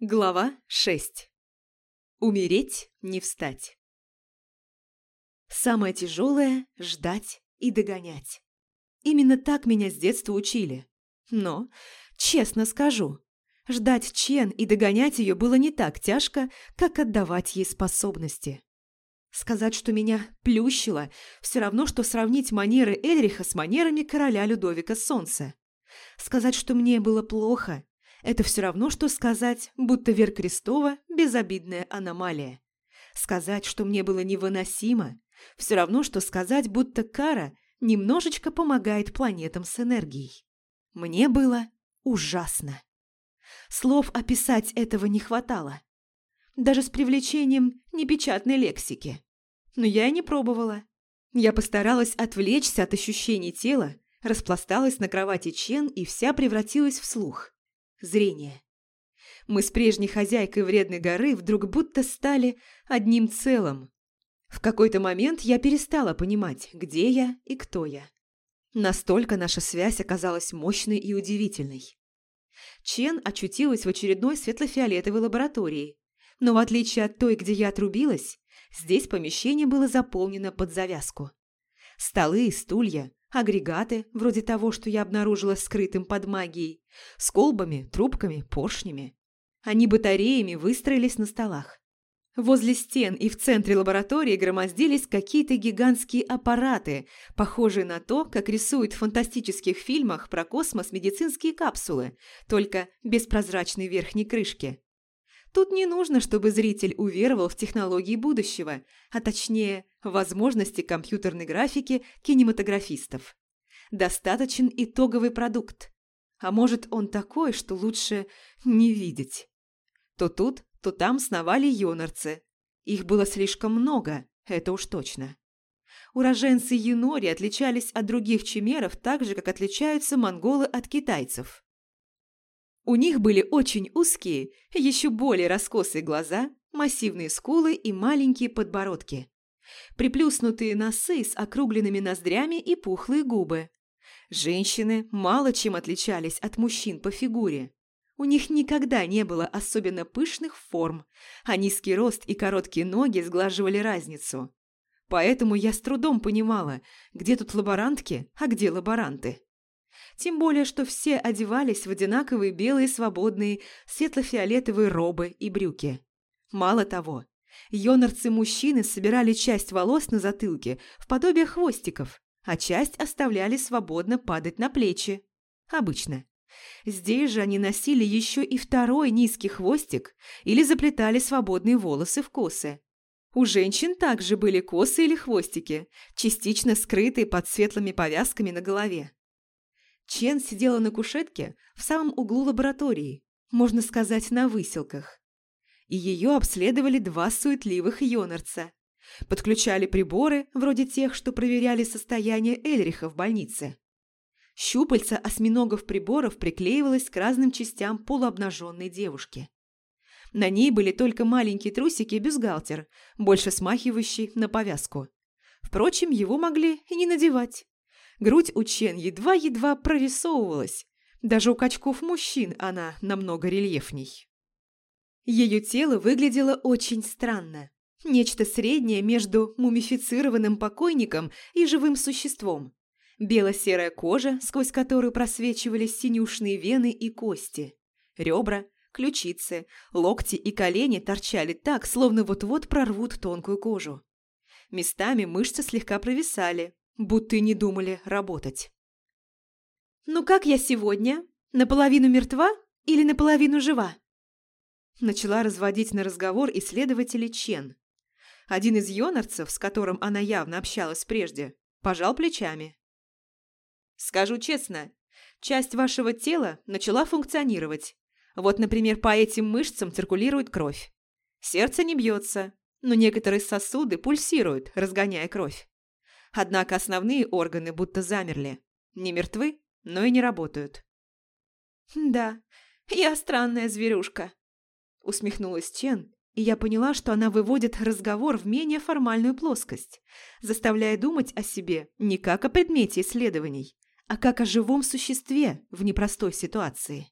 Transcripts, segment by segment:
Глава 6. Умереть, не встать. Самое тяжелое – ждать и догонять. Именно так меня с детства учили. Но, честно скажу, ждать Чен и догонять ее было не так тяжко, как отдавать ей способности. Сказать, что меня плющило, все равно, что сравнить манеры Эльриха с манерами короля Людовика Солнца. Сказать, что мне было плохо – это все равно, что сказать, будто Вер Крестова – безобидная аномалия. Сказать, что мне было невыносимо, все равно, что сказать, будто кара немножечко помогает планетам с энергией. Мне было ужасно. Слов описать этого не хватало. Даже с привлечением непечатной лексики. Но я и не пробовала. Я постаралась отвлечься от ощущений тела, распласталась на кровати Чен и вся превратилась в слух зрение. Мы с прежней хозяйкой вредной горы вдруг будто стали одним целым. В какой-то момент я перестала понимать, где я и кто я. Настолько наша связь оказалась мощной и удивительной. Чен очутилась в очередной светло-фиолетовой лаборатории, но в отличие от той, где я отрубилась, здесь помещение было заполнено под завязку. Столы и стулья, агрегаты, вроде того, что я обнаружила скрытым под магией, с колбами, трубками, поршнями. Они батареями выстроились на столах. Возле стен и в центре лаборатории громоздились какие-то гигантские аппараты, похожие на то, как рисуют в фантастических фильмах про космос медицинские капсулы, только без прозрачной верхней крышки. Тут не нужно, чтобы зритель уверовал в технологии будущего, а точнее, возможности компьютерной графики кинематографистов. Достаточен итоговый продукт. А может, он такой, что лучше не видеть. То тут, то там сновали йонарцы. Их было слишком много, это уж точно. Уроженцы Юнори отличались от других чимеров так же, как отличаются монголы от китайцев. У них были очень узкие, еще более раскосые глаза, массивные скулы и маленькие подбородки. Приплюснутые носы с округленными ноздрями и пухлые губы. Женщины мало чем отличались от мужчин по фигуре. У них никогда не было особенно пышных форм, а низкий рост и короткие ноги сглаживали разницу. Поэтому я с трудом понимала, где тут лаборантки, а где лаборанты. Тем более, что все одевались в одинаковые белые свободные светло-фиолетовые робы и брюки. Мало того, йонарцы-мужчины собирали часть волос на затылке в подобие хвостиков, а часть оставляли свободно падать на плечи. Обычно. Здесь же они носили еще и второй низкий хвостик или заплетали свободные волосы в косы. У женщин также были косы или хвостики, частично скрытые под светлыми повязками на голове. Чен сидела на кушетке в самом углу лаборатории, можно сказать, на выселках. И ее обследовали два суетливых йонарца. Подключали приборы, вроде тех, что проверяли состояние Эльриха в больнице. Щупальца осьминогов приборов приклеивалось к разным частям полуобнаженной девушки. На ней были только маленькие трусики и бюстгальтер, больше смахивающий на повязку. Впрочем, его могли и не надевать. Грудь у Чен едва-едва прорисовывалась. Даже у качков мужчин она намного рельефней. Ее тело выглядело очень странно. Нечто среднее между мумифицированным покойником и живым существом. Бело-серая кожа, сквозь которую просвечивали синюшные вены и кости. Ребра, ключицы, локти и колени торчали так, словно вот-вот прорвут тонкую кожу. Местами мышцы слегка провисали, будто и не думали работать. «Ну как я сегодня? Наполовину мертва или наполовину жива?» Начала разводить на разговор исследователей Чен. Один из йонарцев, с которым она явно общалась прежде, пожал плечами. «Скажу честно, часть вашего тела начала функционировать. Вот, например, по этим мышцам циркулирует кровь. Сердце не бьется, но некоторые сосуды пульсируют, разгоняя кровь. Однако основные органы будто замерли. Не мертвы, но и не работают. «Да, я странная зверюшка», – усмехнулась Чен, и я поняла, что она выводит разговор в менее формальную плоскость, заставляя думать о себе не как о предмете исследований, а как о живом существе в непростой ситуации.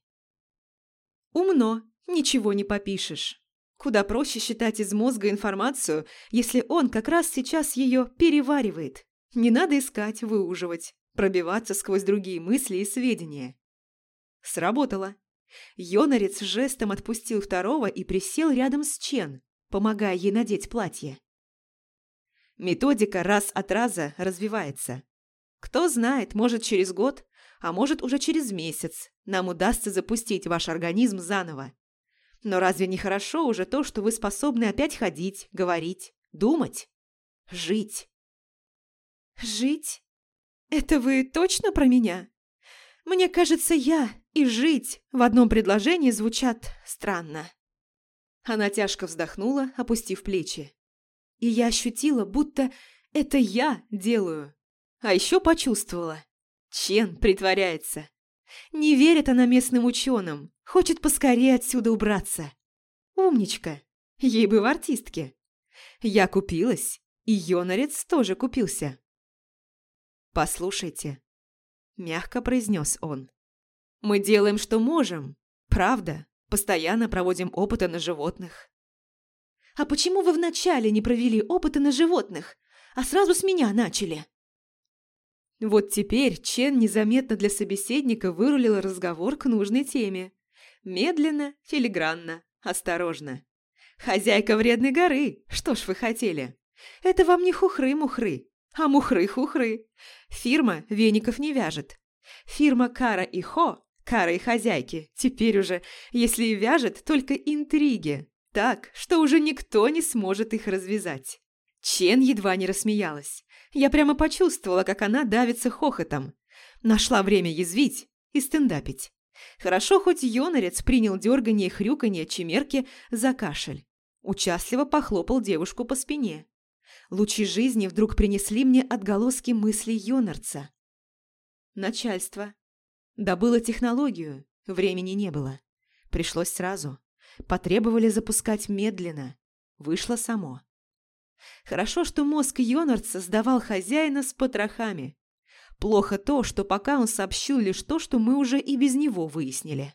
Умно, Ничего не попишешь. Куда проще считать из мозга информацию, если он как раз сейчас ее переваривает. Не надо искать, выуживать, пробиваться сквозь другие мысли и сведения. Сработало. Йонарец жестом отпустил второго и присел рядом с Чен, помогая ей надеть платье. Методика раз от раза развивается. Кто знает, может через год, а может уже через месяц нам удастся запустить ваш организм заново. Но разве не хорошо уже то, что вы способны опять ходить, говорить, думать, жить? Жить? Это вы точно про меня? Мне кажется, я и жить в одном предложении звучат странно. Она тяжко вздохнула, опустив плечи. И я ощутила, будто это я делаю. А еще почувствовала. Чен притворяется. Не верит она местным ученым, хочет поскорее отсюда убраться. Умничка. Ей бы в артистке. Я купилась, и Йонарец тоже купился. «Послушайте», – мягко произнес он. «Мы делаем, что можем. Правда, постоянно проводим опыты на животных». «А почему вы вначале не провели опыты на животных, а сразу с меня начали?» Вот теперь Чен незаметно для собеседника вырулил разговор к нужной теме. Медленно, филигранно, осторожно. «Хозяйка вредной горы, что ж вы хотели? Это вам не хухры-мухры, а мухры-хухры. Фирма веников не вяжет. Фирма Кара и Хо, Кара и хозяйки, теперь уже, если и вяжет, только интриги. Так, что уже никто не сможет их развязать. Чен едва не рассмеялась. Я прямо почувствовала, как она давится хохотом. Нашла время язвить и стендапить. Хорошо, хоть Йонарец принял дергание и хрюканье чемерки за кашель. Участливо похлопал девушку по спине. Лучи жизни вдруг принесли мне отголоски мыслей Йонарца. Начальство. Добыло технологию, времени не было. Пришлось сразу. Потребовали запускать медленно. Вышло само. Хорошо, что мозг Йонарца сдавал хозяина с потрохами. Плохо то, что пока он сообщил лишь то, что мы уже и без него выяснили.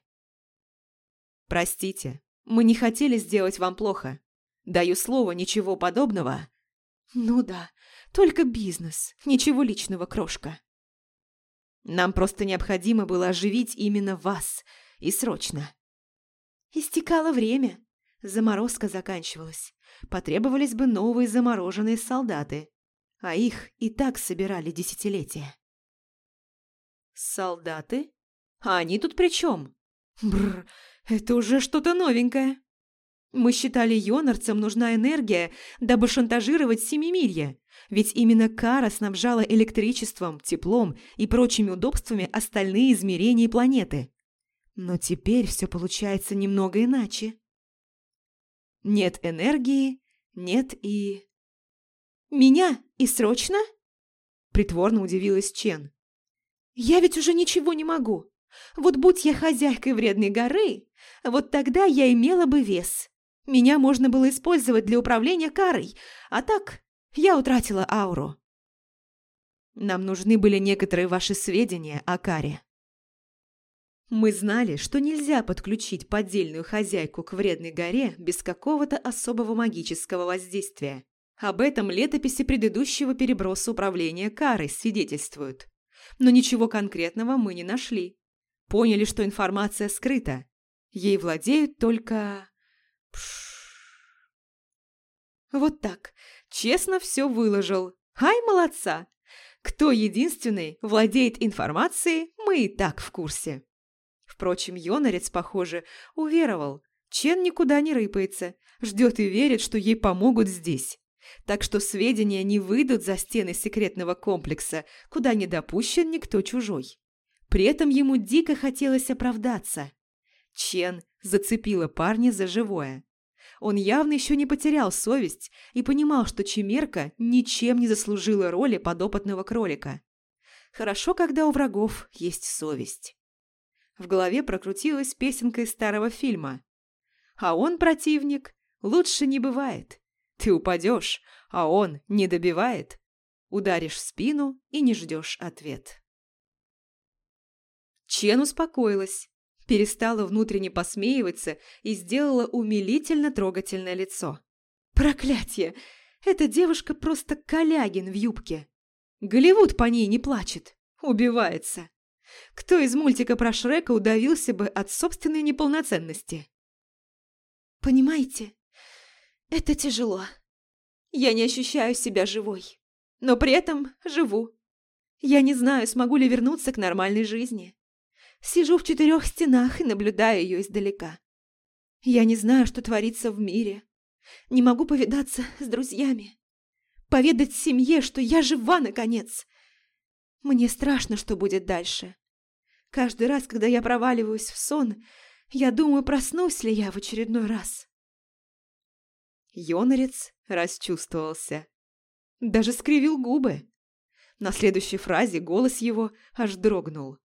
«Простите, мы не хотели сделать вам плохо. Даю слово, ничего подобного». «Ну да, только бизнес, ничего личного, крошка». «Нам просто необходимо было оживить именно вас, и срочно». «Истекало время», Заморозка заканчивалась. Потребовались бы новые замороженные солдаты. А их и так собирали десятилетия. Солдаты? А они тут при чем? Бррр, это уже что-то новенькое. Мы считали Йонарцам нужна энергия, дабы шантажировать Семимирье, ведь именно Кара снабжала электричеством, теплом и прочими удобствами остальные измерения планеты. Но теперь все получается немного иначе. Нет энергии, нет и... «Меня? И срочно?» Притворно удивилась Чен. «Я ведь уже ничего не могу. Вот будь я хозяйкой вредной горы, вот тогда я имела бы вес. Меня можно было использовать для управления карой, а так я утратила ауру». «Нам нужны были некоторые ваши сведения о каре», мы знали, что нельзя подключить поддельную хозяйку к вредной горе без какого-то особого магического воздействия. Об этом летописи предыдущего переброса управления карой свидетельствуют. Но ничего конкретного мы не нашли. Поняли, что информация скрыта. Ей владеют только... Вот так. Честно все выложил. Ай, молодца! Кто единственный владеет информацией, мы и так в курсе. Впрочем, Йонарец, похоже, уверовал. Чен никуда не рыпается, ждет и верит, что ей помогут здесь. Так что сведения не выйдут за стены секретного комплекса, куда не допущен никто чужой. При этом ему дико хотелось оправдаться. Чен зацепила парня за живое. Он явно еще не потерял совесть и понимал, что Чемерка ничем не заслужила роли подопытного кролика. Хорошо, когда у врагов есть совесть. В голове прокрутилась песенка из старого фильма. А он, противник, лучше не бывает. Ты упадешь, а он не добивает. Ударишь в спину и не ждешь ответ. Чен успокоилась. Перестала внутренне посмеиваться и сделала умилительно трогательное лицо. Проклятье! Эта девушка просто Калягин в юбке. Голливуд по ней не плачет, убивается. Кто из мультика про Шрека удавился бы от собственной неполноценности? Понимаете, это тяжело. Я не ощущаю себя живой, но при этом живу. Я не знаю, смогу ли вернуться к нормальной жизни. Сижу в четырех стенах и наблюдаю ее издалека. Я не знаю, что творится в мире. Не могу повидаться с друзьями. Поведать семье, что я жива, наконец. Мне страшно, что будет дальше. Каждый раз, когда я проваливаюсь в сон, я думаю, проснусь ли я в очередной раз. Йонорец расчувствовался. Даже скривил губы. На следующей фразе голос его аж дрогнул.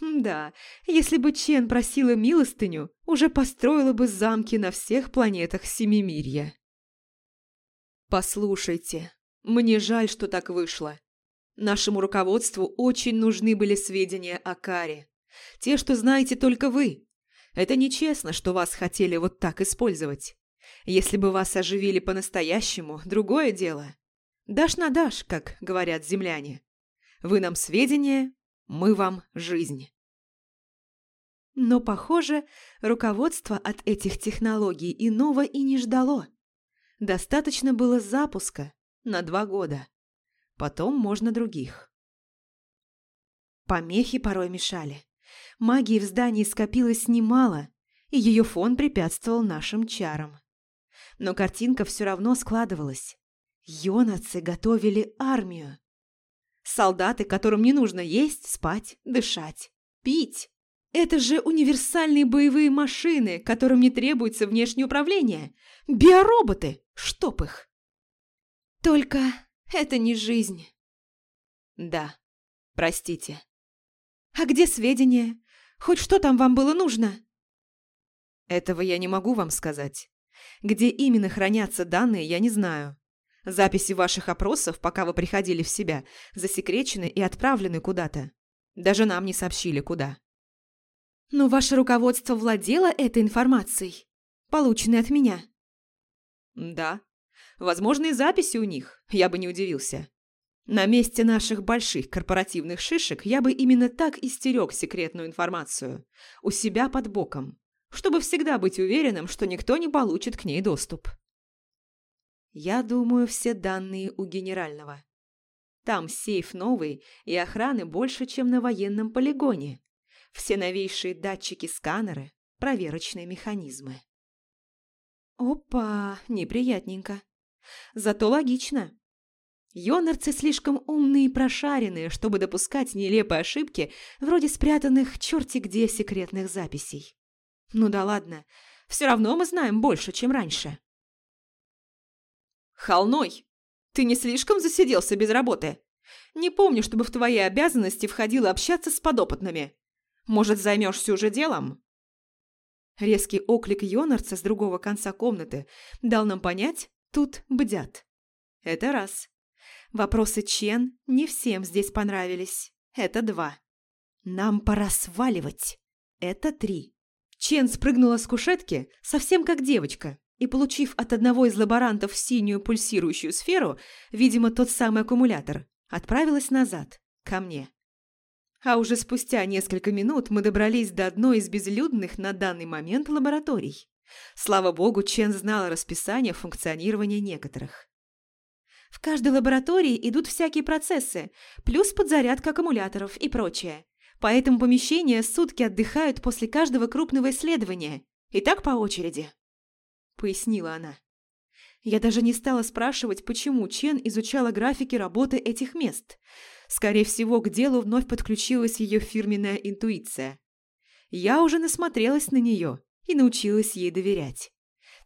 Да, если бы Чен просила милостыню, уже построила бы замки на всех планетах Семимирья. Послушайте, мне жаль, что так вышло. Нашему руководству очень нужны были сведения о Каре. Те, что знаете только вы. Это нечестно, что вас хотели вот так использовать. Если бы вас оживили по-настоящему, другое дело. Дашь на дашь, как говорят земляне. Вы нам сведения, мы вам жизнь. Но, похоже, руководство от этих технологий иного и не ждало. Достаточно было запуска на два года. Потом можно других. Помехи порой мешали. Магии в здании скопилось немало, и ее фон препятствовал нашим чарам. Но картинка все равно складывалась. Йонацы готовили армию. Солдаты, которым не нужно есть, спать, дышать, пить. Это же универсальные боевые машины, которым не требуется внешнее управление. Биороботы, чтоб их. Только это не жизнь. Да, простите. А где сведения? Хоть что там вам было нужно? Этого я не могу вам сказать. Где именно хранятся данные, я не знаю. Записи ваших опросов, пока вы приходили в себя, засекречены и отправлены куда-то. Даже нам не сообщили, куда. Но ваше руководство владело этой информацией, полученной от меня. Да. Возможные записи у них, я бы не удивился. На месте наших больших корпоративных шишек я бы именно так истерег секретную информацию. У себя под боком. Чтобы всегда быть уверенным, что никто не получит к ней доступ. Я думаю, все данные у генерального. Там сейф новый и охраны больше, чем на военном полигоне. Все новейшие датчики-сканеры, проверочные механизмы. Опа, неприятненько. Зато логично. Йонарцы слишком умные и прошаренные, чтобы допускать нелепые ошибки вроде спрятанных черти где секретных записей. Ну да ладно, все равно мы знаем больше, чем раньше. Холной, ты не слишком засиделся без работы? Не помню, чтобы в твои обязанности входило общаться с подопытными. Может, займешься уже делом?» Резкий оклик Йонарца с другого конца комнаты дал нам понять, тут бдят. Это раз. Вопросы Чен не всем здесь понравились. Это два. Нам пора сваливать. Это три. Чен спрыгнула с кушетки, совсем как девочка, и, получив от одного из лаборантов синюю пульсирующую сферу, видимо, тот самый аккумулятор, отправилась назад, ко мне. А уже спустя несколько минут мы добрались до одной из безлюдных на данный момент лабораторий. Слава богу, Чен знала расписание функционирования некоторых. В каждой лаборатории идут всякие процессы, плюс подзарядка аккумуляторов и прочее. Поэтому помещения сутки отдыхают после каждого крупного исследования. И так по очереди. Пояснила она. Я даже не стала спрашивать, почему Чен изучала графики работы этих мест. Скорее всего, к делу вновь подключилась ее фирменная интуиция. Я уже насмотрелась на нее и научилась ей доверять.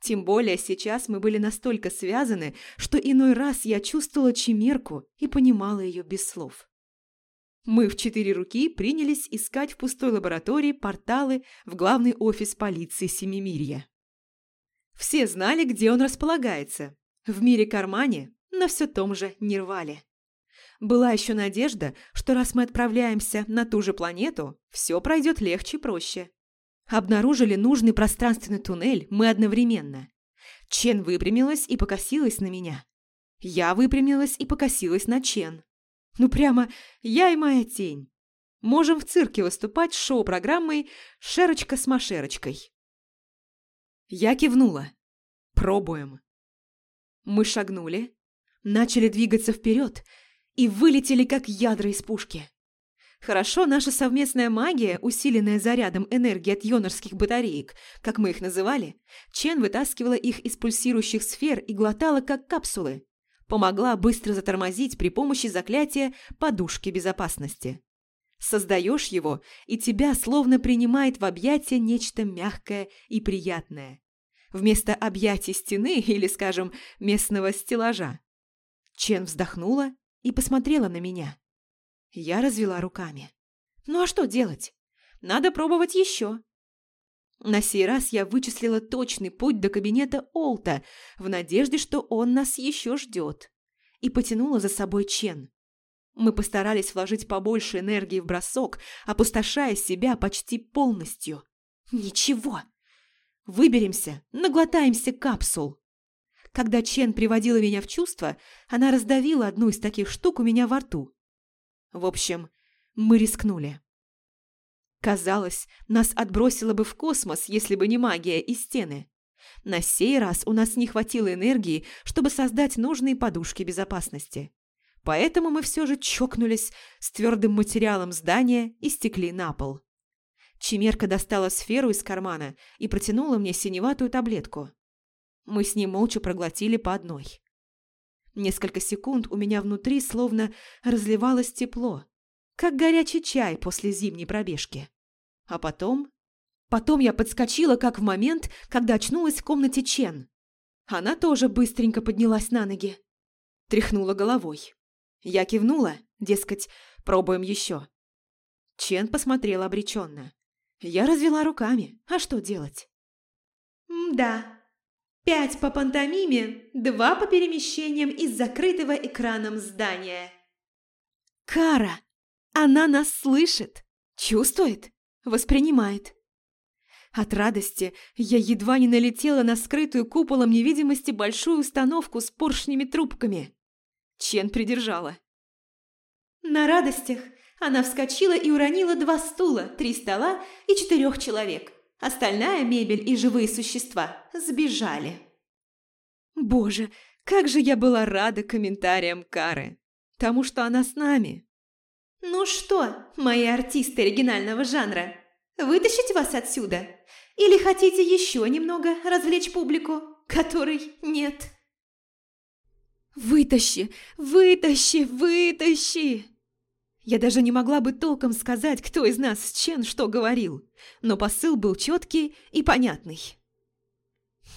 Тем более сейчас мы были настолько связаны, что иной раз я чувствовала чемерку и понимала ее без слов. Мы в четыре руки принялись искать в пустой лаборатории порталы в главный офис полиции Семимирья. Все знали, где он располагается. В мире-кармане, на все том же Нирвале. Была еще надежда, что раз мы отправляемся на ту же планету, все пройдет легче и проще. Обнаружили нужный пространственный туннель мы одновременно. Чен выпрямилась и покосилась на меня. Я выпрямилась и покосилась на Чен. Ну прямо я и моя тень. Можем в цирке выступать с шоу-программой «Шерочка с Машерочкой». Я кивнула. Пробуем. Мы шагнули, начали двигаться вперед и вылетели, как ядра из пушки. Хорошо, наша совместная магия, усиленная зарядом энергии от йонорских батареек, как мы их называли, Чен вытаскивала их из пульсирующих сфер и глотала, как капсулы. Помогла быстро затормозить при помощи заклятия подушки безопасности. Создаешь его, и тебя словно принимает в объятия нечто мягкое и приятное. Вместо объятий стены или, скажем, местного стеллажа. Чен вздохнула и посмотрела на меня. Я развела руками. Ну а что делать? Надо пробовать еще. На сей раз я вычислила точный путь до кабинета Олта в надежде, что он нас еще ждет. И потянула за собой Чен. Мы постарались вложить побольше энергии в бросок, опустошая себя почти полностью. Ничего. Выберемся, наглотаемся капсул. Когда Чен приводила меня в чувство, она раздавила одну из таких штук у меня во рту. В общем, мы рискнули. Казалось, нас отбросило бы в космос, если бы не магия и стены. На сей раз у нас не хватило энергии, чтобы создать нужные подушки безопасности. Поэтому мы все же чокнулись с твердым материалом здания и стекли на пол. Чемерка достала сферу из кармана и протянула мне синеватую таблетку. Мы с ней молча проглотили по одной. Несколько секунд у меня внутри словно разливалось тепло, как горячий чай после зимней пробежки. А потом... Потом я подскочила, как в момент, когда очнулась в комнате Чен. Она тоже быстренько поднялась на ноги. Тряхнула головой. Я кивнула, дескать, пробуем еще. Чен посмотрела обреченно. Я развела руками. А что делать? «Да, Пять по пантомиме, два по перемещениям из закрытого экраном здания. Кара! Она нас слышит, чувствует, воспринимает. От радости я едва не налетела на скрытую куполом невидимости большую установку с поршнями трубками. Чен придержала. На радостях она вскочила и уронила два стула, три стола и четырех человек. Остальная мебель и живые существа сбежали. Боже, как же я была рада комментариям Кары. Тому, что она с нами. Ну что, мои артисты оригинального жанра, вытащить вас отсюда? Или хотите еще немного развлечь публику, которой нет? Вытащи, вытащи, вытащи! Я даже не могла бы толком сказать, кто из нас с Чен что говорил, но посыл был четкий и понятный.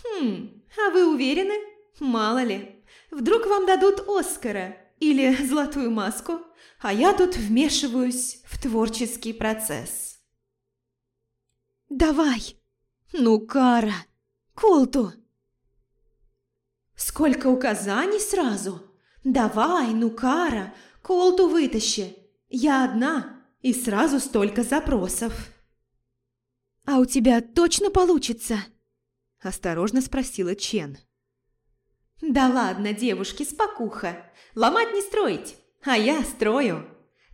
«Хм, а вы уверены? Мало ли. Вдруг вам дадут Оскара или золотую маску, а я тут вмешиваюсь в творческий процесс». «Давай! Ну, Кара! Колту!» «Сколько указаний сразу? Давай, ну, Кара, Колту вытащи!» Я одна, и сразу столько запросов. «А у тебя точно получится?» – осторожно спросила Чен. «Да ладно, девушки, спокуха. Ломать не строить, а я строю.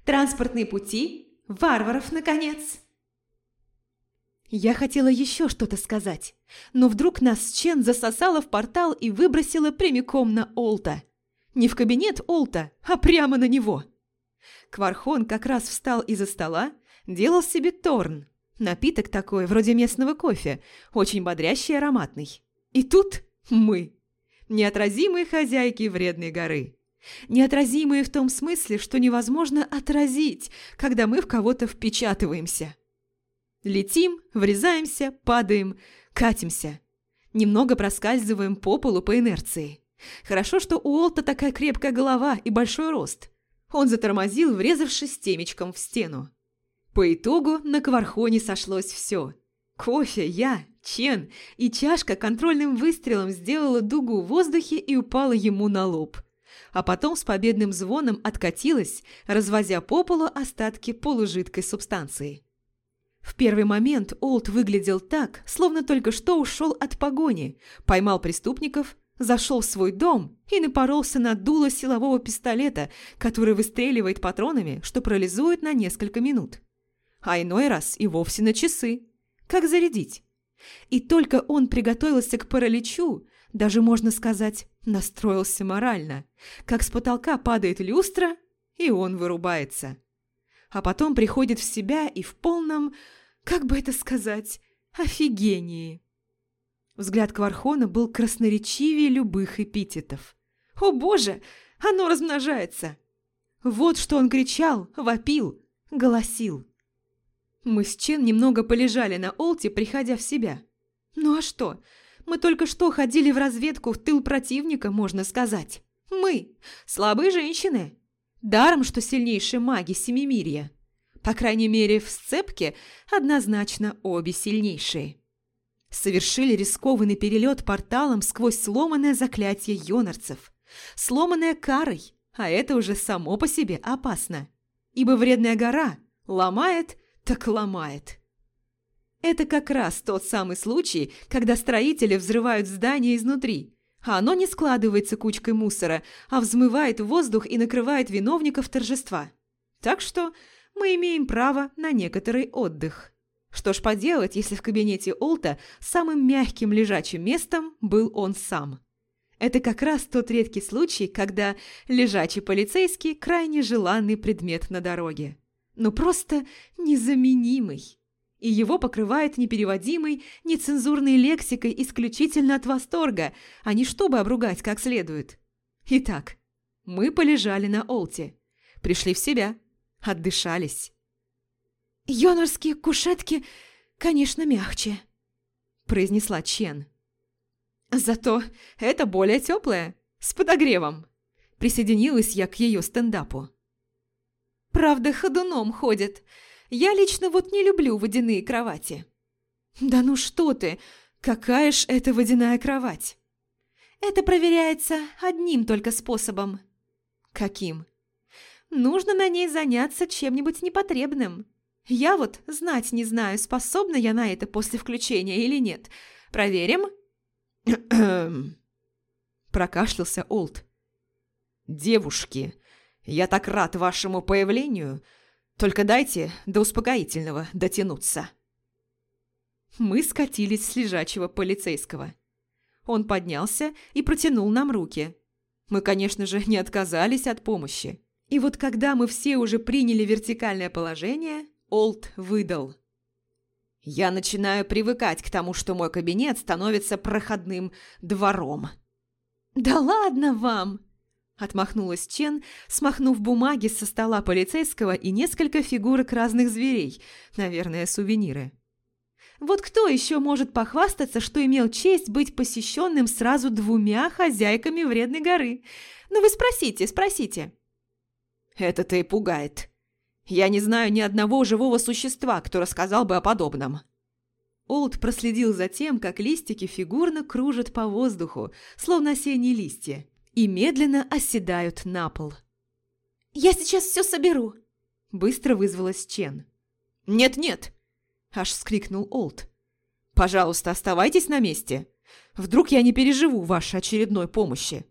Транспортные пути, варваров, наконец». Я хотела еще что-то сказать, но вдруг нас Чен засосала в портал и выбросила прямиком на Олта. Не в кабинет Олта, а прямо на него. Квархон как раз встал из-за стола, делал себе торн. Напиток такой, вроде местного кофе, очень бодрящий и ароматный. И тут мы. Неотразимые хозяйки вредной горы. Неотразимые в том смысле, что невозможно отразить, когда мы в кого-то впечатываемся. Летим, врезаемся, падаем, катимся. Немного проскальзываем по полу по инерции. Хорошо, что у Олта такая крепкая голова и большой рост. Он затормозил, врезавшись темечком в стену. По итогу на Квархоне сошлось все. Кофе, я, Чен и чашка контрольным выстрелом сделала дугу в воздухе и упала ему на лоб. А потом с победным звоном откатилась, развозя по полу остатки полужидкой субстанции. В первый момент Олд выглядел так, словно только что ушел от погони, поймал преступников, зашел в свой дом и напоролся на дуло силового пистолета, который выстреливает патронами, что парализует на несколько минут. А иной раз и вовсе на часы. Как зарядить? И только он приготовился к параличу, даже, можно сказать, настроился морально, как с потолка падает люстра, и он вырубается. А потом приходит в себя и в полном, как бы это сказать, офигении. Взгляд Квархона был красноречивее любых эпитетов. «О боже, оно размножается!» Вот что он кричал, вопил, голосил. Мы с Чен немного полежали на Олте, приходя в себя. Ну а что? Мы только что ходили в разведку в тыл противника, можно сказать. Мы, слабые женщины. Даром, что сильнейшие маги Семимирья. По крайней мере, в сцепке однозначно обе сильнейшие. Совершили рискованный перелет порталом сквозь сломанное заклятие йонарцев. Сломанное карой, а это уже само по себе опасно. Ибо вредная гора ломает, так ломает. Это как раз тот самый случай, когда строители взрывают здание изнутри, а оно не складывается кучкой мусора, а взмывает в воздух и накрывает виновников торжества. Так что мы имеем право на некоторый отдых. Что ж поделать, если в кабинете Олта самым мягким лежачим местом был он сам. Это как раз тот редкий случай, когда лежачий полицейский – крайне желанный предмет на дороге. Ну просто незаменимый. И его покрывает непереводимой, нецензурной лексикой исключительно от восторга, а не чтобы обругать как следует. Итак, мы полежали на Олте, пришли в себя, отдышались. «Йонорские кушетки, конечно, мягче», – произнесла Чен. «Зато это более теплое, с подогревом», – присоединилась я к ее стендапу. «Правда, ходуном ходит. Я лично вот не люблю водяные кровати». «Да ну что ты! Какая ж это водяная кровать?» «Это проверяется одним только способом». «Каким?» «Нужно на ней заняться чем-нибудь непотребным. Я вот знать не знаю, способна я на это после включения или нет. Проверим?» Прокашлялся Олд. «Девушки, я так рад вашему появлению. Только дайте до успокоительного дотянуться». Мы скатились с лежачего полицейского. Он поднялся и протянул нам руки. Мы, конечно же, не отказались от помощи. И вот когда мы все уже приняли вертикальное положение, Олд выдал. «Я начинаю привыкать к тому, что мой кабинет становится проходным двором». «Да ладно вам!» Отмахнулась Чен, смахнув бумаги со стола полицейского и несколько фигурок разных зверей, наверное, сувениры. Вот кто еще может похвастаться, что имел честь быть посещенным сразу двумя хозяйками вредной горы? Ну вы спросите, спросите. Это-то и пугает, я не знаю ни одного живого существа, кто рассказал бы о подобном». Олд проследил за тем, как листики фигурно кружат по воздуху, словно осенние листья, и медленно оседают на пол. «Я сейчас все соберу!» – быстро вызвалась Чен. «Нет-нет!» – аж вскрикнул Олд. «Пожалуйста, оставайтесь на месте. Вдруг я не переживу вашей очередной помощи.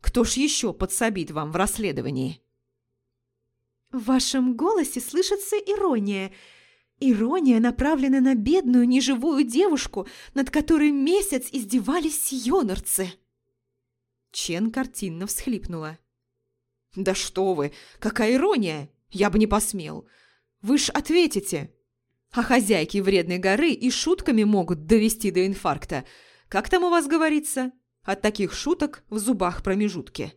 Кто ж еще подсобит вам в расследовании?» В вашем голосе слышится ирония. Ирония направлена на бедную неживую девушку, над которой месяц издевались йонорцы. Чен картинно всхлипнула. «Да что вы! Какая ирония! Я бы не посмел! Вы ж ответите! А хозяйки вредной горы и шутками могут довести до инфаркта. Как там у вас говорится? От таких шуток в зубах промежутки!»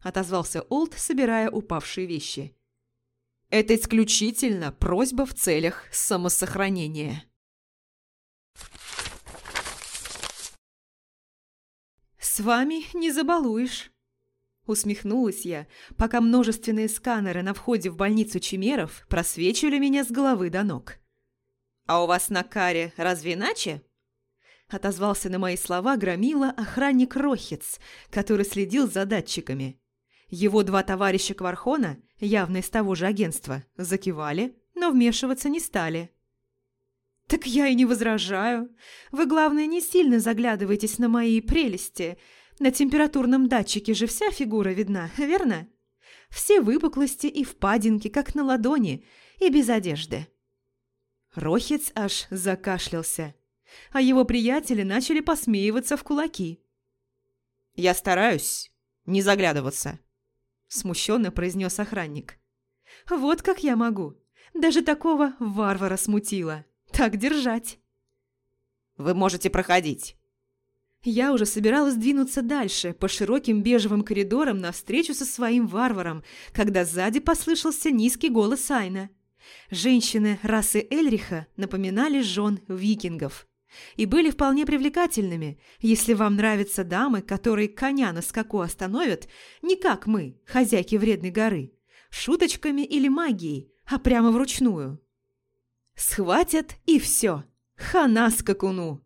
Отозвался Олд, собирая упавшие вещи. Это исключительно просьба в целях самосохранения. «С вами не забалуешь», – усмехнулась я, пока множественные сканеры на входе в больницу Чемеров просвечивали меня с головы до ног. «А у вас на каре разве иначе?» Отозвался на мои слова громила охранник Рохиц, который следил за датчиками. Его два товарища Квархона, явно из того же агентства, закивали, но вмешиваться не стали. «Так я и не возражаю. Вы, главное, не сильно заглядывайтесь на мои прелести. На температурном датчике же вся фигура видна, верно? Все выпуклости и впадинки, как на ладони, и без одежды». Рохец аж закашлялся, а его приятели начали посмеиваться в кулаки. «Я стараюсь не заглядываться», – смущенно произнес охранник. «Вот как я могу. Даже такого варвара смутило. Так держать». «Вы можете проходить». Я уже собиралась двинуться дальше, по широким бежевым коридорам навстречу со своим варваром, когда сзади послышался низкий голос Айна. Женщины расы Эльриха напоминали жен викингов и были вполне привлекательными, если вам нравятся дамы, которые коня на скаку остановят, не как мы, хозяйки вредной горы, шуточками или магией, а прямо вручную. Схватят и все. Хана скакуну.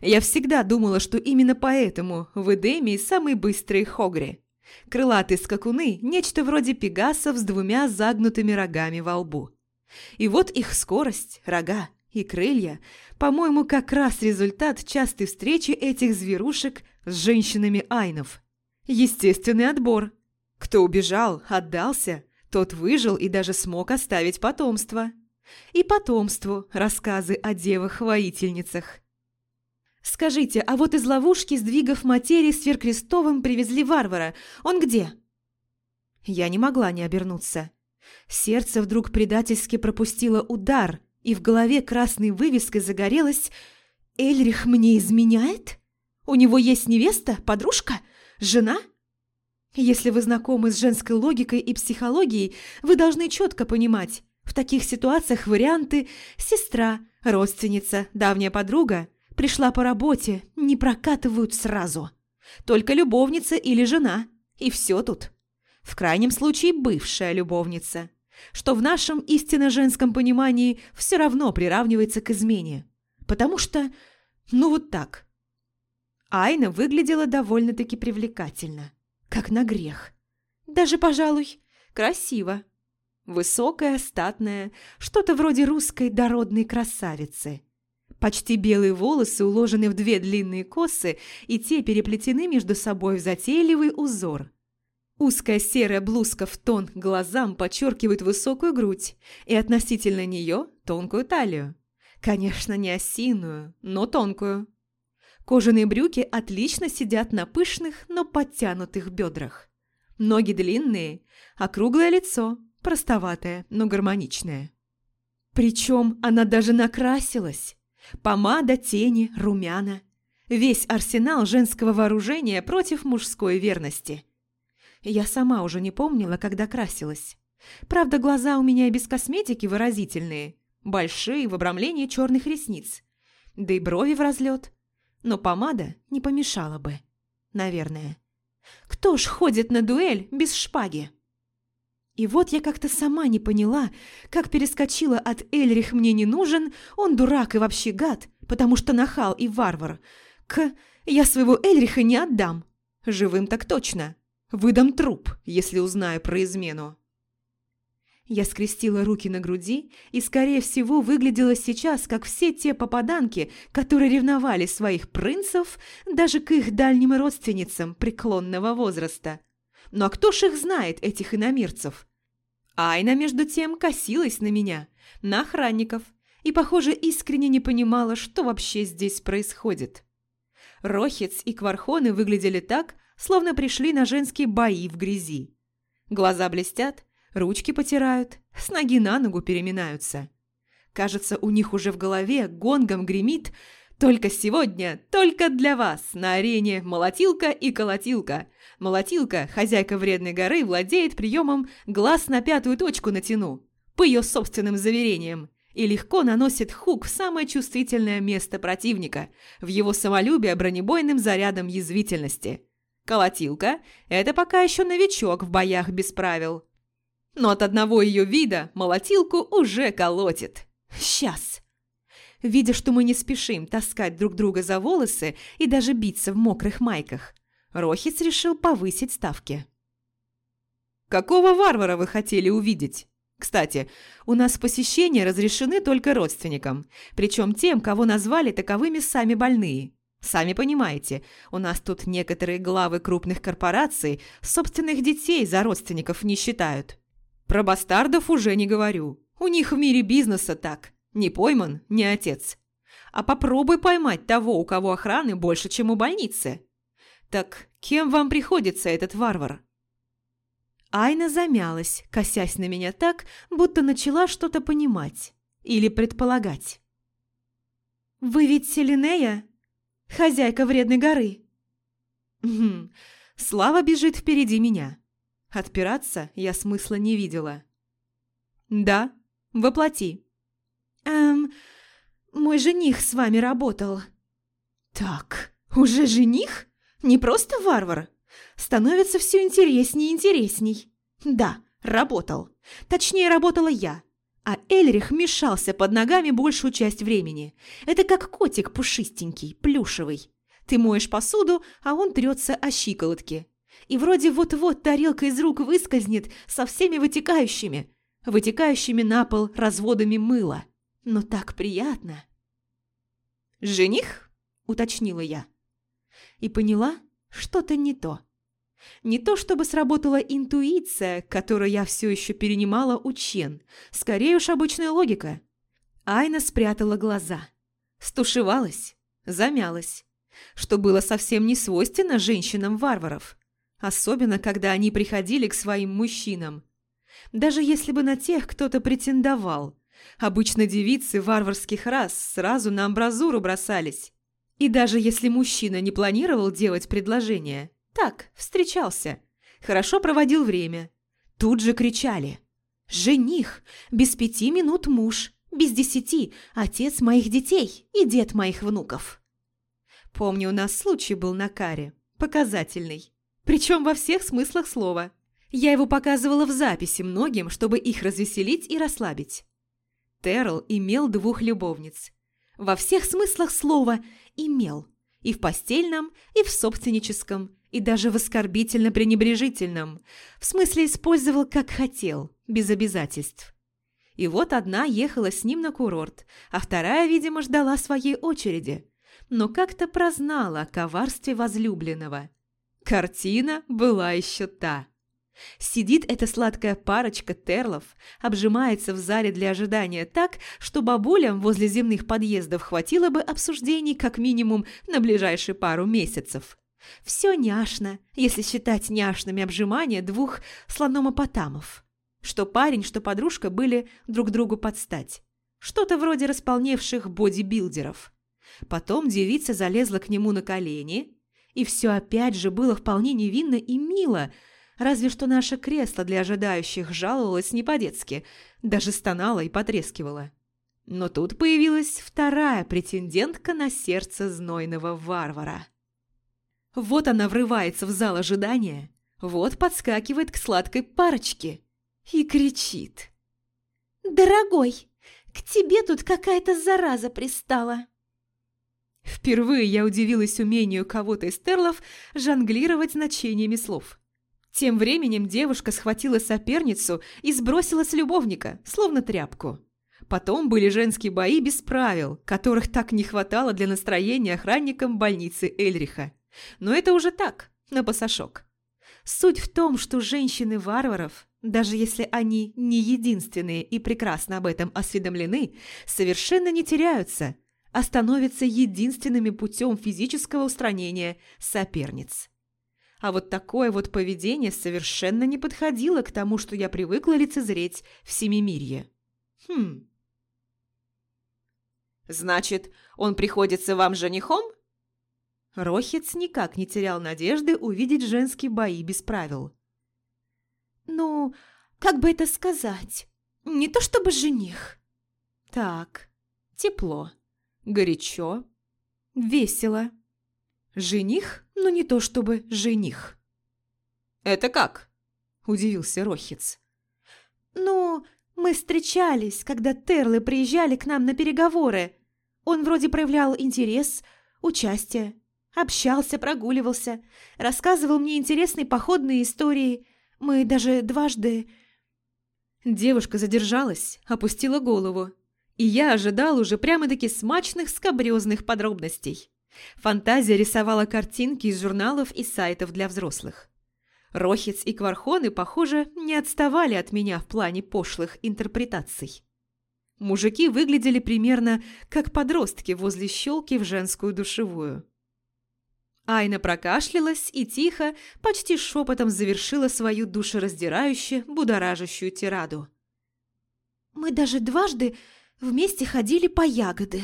Я всегда думала, что именно поэтому в Эдемии самые быстрые хогри. Крылатые скакуны – нечто вроде пегасов с двумя загнутыми рогами во лбу. И вот их скорость, рога и крылья, по-моему, как раз результат частой встречи этих зверушек с женщинами айнов. Естественный отбор. Кто убежал, отдался, тот выжил и даже смог оставить потомство. И потомству рассказы о девах-воительницах. «Скажите, а вот из ловушки сдвигов материи сверхкрестовым привезли варвара. Он где?» Я не могла не обернуться. Сердце вдруг предательски пропустило удар, и в голове красной вывеской загорелось «Эльрих мне изменяет? У него есть невеста, подружка, жена?» Если вы знакомы с женской логикой и психологией, вы должны четко понимать, в таких ситуациях варианты «сестра», «родственница», «давняя подруга» пришла по работе не прокатывают сразу. Только любовница или жена, и все тут. В крайнем случае бывшая любовница – что в нашем истинно женском понимании все равно приравнивается к измене. Потому что, ну вот так. Айна выглядела довольно-таки привлекательно, как на грех. Даже, пожалуй, красиво. Высокая, статная, что-то вроде русской дородной красавицы. Почти белые волосы уложены в две длинные косы, и те переплетены между собой в затейливый узор – Узкая серая блузка в тон глазам подчеркивает высокую грудь и относительно нее тонкую талию. Конечно, не осиную, но тонкую. Кожаные брюки отлично сидят на пышных, но подтянутых бедрах. Ноги длинные, округлое лицо, простоватое, но гармоничное. Причем она даже накрасилась. Помада, тени, румяна. Весь арсенал женского вооружения против мужской верности – я сама уже не помнила, когда красилась. Правда, глаза у меня без косметики выразительные. Большие, в обрамлении черных ресниц. Да и брови в разлет. Но помада не помешала бы. Наверное. Кто ж ходит на дуэль без шпаги? И вот я как-то сама не поняла, как перескочила от «Эльрих мне не нужен», он дурак и вообще гад, потому что нахал и варвар, к «я своего Эльриха не отдам». Живым так точно. Выдам труп, если узнаю про измену. Я скрестила руки на груди и, скорее всего, выглядела сейчас, как все те попаданки, которые ревновали своих принцев даже к их дальним родственницам преклонного возраста. Но кто ж их знает, этих иномирцев? Айна, между тем, косилась на меня, на охранников, и, похоже, искренне не понимала, что вообще здесь происходит. Рохец и Квархоны выглядели так, словно пришли на женские бои в грязи. Глаза блестят, ручки потирают, с ноги на ногу переминаются. Кажется, у них уже в голове гонгом гремит «Только сегодня, только для вас на арене молотилка и колотилка». Молотилка, хозяйка вредной горы, владеет приемом «глаз на пятую точку натяну» по ее собственным заверениям и легко наносит хук в самое чувствительное место противника, в его самолюбие бронебойным зарядом язвительности – Колотилка – это пока еще новичок в боях без правил. Но от одного ее вида молотилку уже колотит. Сейчас. Видя, что мы не спешим таскать друг друга за волосы и даже биться в мокрых майках, Рохиц решил повысить ставки. «Какого варвара вы хотели увидеть? Кстати, у нас посещения разрешены только родственникам, причем тем, кого назвали таковыми сами больные. Сами понимаете, у нас тут некоторые главы крупных корпораций собственных детей за родственников не считают. Про бастардов уже не говорю. У них в мире бизнеса так. Не пойман, не отец. А попробуй поймать того, у кого охраны больше, чем у больницы. Так кем вам приходится этот варвар? Айна замялась, косясь на меня так, будто начала что-то понимать или предполагать. «Вы ведь Селинея? Хозяйка Вредной горы?» «Угу. Слава бежит впереди меня. Отпираться я смысла не видела». «Да, воплоти». «Эм, мой жених с вами работал». «Так, уже жених? Не просто варвар?» становится все интересней и интересней. Да, работал. Точнее, работала я. А Эльрих мешался под ногами большую часть времени. Это как котик пушистенький, плюшевый. Ты моешь посуду, а он трется о щиколотки. И вроде вот-вот тарелка из рук выскользнет со всеми вытекающими, вытекающими на пол разводами мыла. Но так приятно. «Жених?» – уточнила я. И поняла, что-то не то. Не то чтобы сработала интуиция, которую я все еще перенимала у Чен, скорее уж обычная логика. Айна спрятала глаза, стушевалась, замялась, что было совсем не свойственно женщинам-варваров, особенно когда они приходили к своим мужчинам. Даже если бы на тех кто-то претендовал, обычно девицы варварских рас сразу на амбразуру бросались. И даже если мужчина не планировал делать предложение – так, встречался. Хорошо проводил время. Тут же кричали. «Жених! Без пяти минут муж! Без десяти отец моих детей и дед моих внуков!» Помню, у нас случай был на каре. Показательный. Причем во всех смыслах слова. Я его показывала в записи многим, чтобы их развеселить и расслабить. Террел имел двух любовниц. Во всех смыслах слова «имел». И в постельном, и в собственническом, и даже в оскорбительно-пренебрежительном, в смысле использовал как хотел, без обязательств. И вот одна ехала с ним на курорт, а вторая, видимо, ждала своей очереди, но как-то прознала о коварстве возлюбленного. Картина была еще та. Сидит эта сладкая парочка терлов, обжимается в зале для ожидания так, что бабулям возле земных подъездов хватило бы обсуждений как минимум на ближайшие пару месяцев. Все няшно, если считать няшными обжимания двух слономопотамов. Что парень, что подружка были друг другу под стать. Что-то вроде располневших бодибилдеров. Потом девица залезла к нему на колени, и все опять же было вполне невинно и мило, разве что наше кресло для ожидающих жаловалось не по-детски, даже стонало и потрескивало. Но тут появилась вторая претендентка на сердце знойного варвара. Вот она врывается в зал ожидания, вот подскакивает к сладкой парочке и кричит. «Дорогой, к тебе тут какая-то зараза пристала!» Впервые я удивилась умению кого-то из терлов жонглировать значениями слов. Тем временем девушка схватила соперницу и сбросила с любовника, словно тряпку. Потом были женские бои без правил, которых так не хватало для настроения охранникам больницы Эльриха. Но это уже так, на пасашок. Суть в том, что женщины-варваров, даже если они не единственные и прекрасно об этом осведомлены, совершенно не теряются, а становятся единственными путем физического устранения соперниц. А вот такое вот поведение совершенно не подходило к тому, что я привыкла лицезреть в Семимирье. Хм. «Значит, он приходится вам женихом?» Рохец никак не терял надежды увидеть женские бои без правил. «Ну, как бы это сказать? Не то чтобы жених». «Так, тепло, горячо, весело. Жених, но не то чтобы жених». «Это как?» – удивился Рохец. «Ну, мы встречались, когда Терлы приезжали к нам на переговоры. Он вроде проявлял интерес, участие. Общался, прогуливался, рассказывал мне интересные походные истории. Мы даже дважды... Девушка задержалась, опустила голову. И я ожидал уже прямо-таки смачных скабрёзных подробностей. Фантазия рисовала картинки из журналов и сайтов для взрослых. Рохиц и Квархоны, похоже, не отставали от меня в плане пошлых интерпретаций. Мужики выглядели примерно как подростки возле щелки в женскую душевую. Айна прокашлялась и тихо, почти шепотом завершила свою душераздирающую, будоражащую тираду. «Мы даже дважды вместе ходили по ягоды».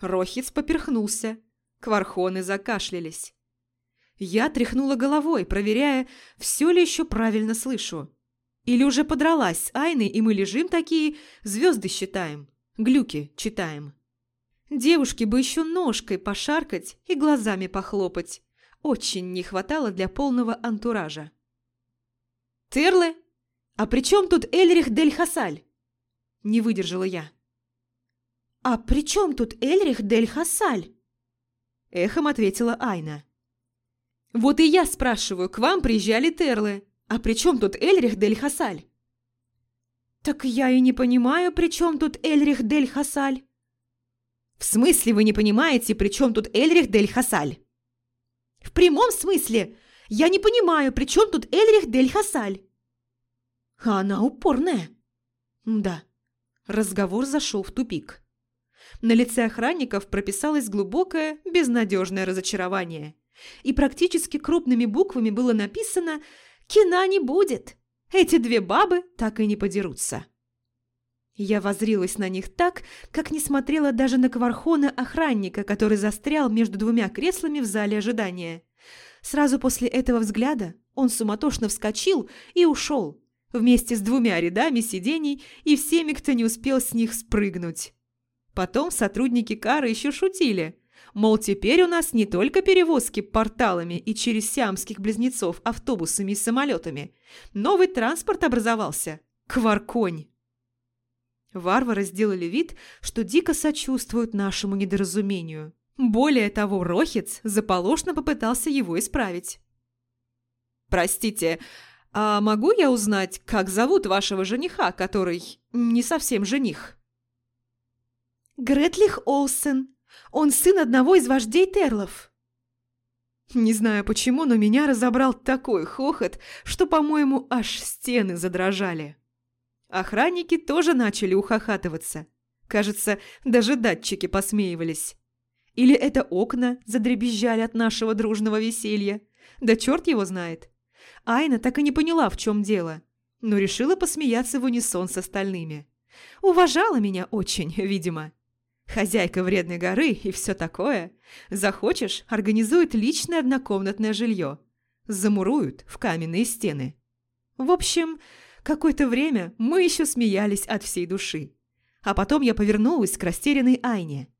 Рохиц поперхнулся, квархоны закашлялись. Я тряхнула головой, проверяя, все ли еще правильно слышу. Или уже подралась с Айной, и мы лежим такие, звезды считаем, глюки читаем. Девушке бы еще ножкой пошаркать и глазами похлопать. Очень не хватало для полного антуража. «Терле? А при чем тут Эльрих Дель Хасаль?» Не выдержала я. «А при чем тут Эльрих Дель Хасаль?» Эхом ответила Айна. «Вот и я спрашиваю, к вам приезжали Терлы. А при чем тут Эльрих Дель Хасаль?» «Так я и не понимаю, при чем тут Эльрих Дель Хасаль?» «В смысле вы не понимаете, при чем тут Эльрих Дель Хасаль?» «В прямом смысле! Я не понимаю, при чем тут Эльрих Дель Хасаль?» А она упорная. Да, разговор зашел в тупик. На лице охранников прописалось глубокое, безнадежное разочарование. И практически крупными буквами было написано «Кина не будет! Эти две бабы так и не подерутся!» Я возрилась на них так, как не смотрела даже на Квархона-охранника, который застрял между двумя креслами в зале ожидания. Сразу после этого взгляда он суматошно вскочил и ушел, вместе с двумя рядами сидений и всеми, кто не успел с них спрыгнуть. Потом сотрудники Кары еще шутили, мол, теперь у нас не только перевозки порталами и через сиамских близнецов автобусами и самолетами. Новый транспорт образовался – Кварконь. Варвары сделали вид, что дико сочувствуют нашему недоразумению. Более того, Рохиц заполошно попытался его исправить. «Простите, а могу я узнать, как зовут вашего жениха, который не совсем жених?» «Гретлих Олсен. Он сын одного из вождей Терлов». Не знаю почему, но меня разобрал такой хохот, что, по-моему, аж стены задрожали. Охранники тоже начали ухахатываться. Кажется, даже датчики посмеивались. Или это окна задребезжали от нашего дружного веселья. Да черт его знает. Айна так и не поняла, в чем дело, но решила посмеяться в унисон с остальными. Уважала меня очень, видимо. Хозяйка вредной горы и все такое. Захочешь, организует личное однокомнатное жилье. Замуруют в каменные стены. В общем, Какое-то время мы еще смеялись от всей души. А потом я повернулась к растерянной Айне.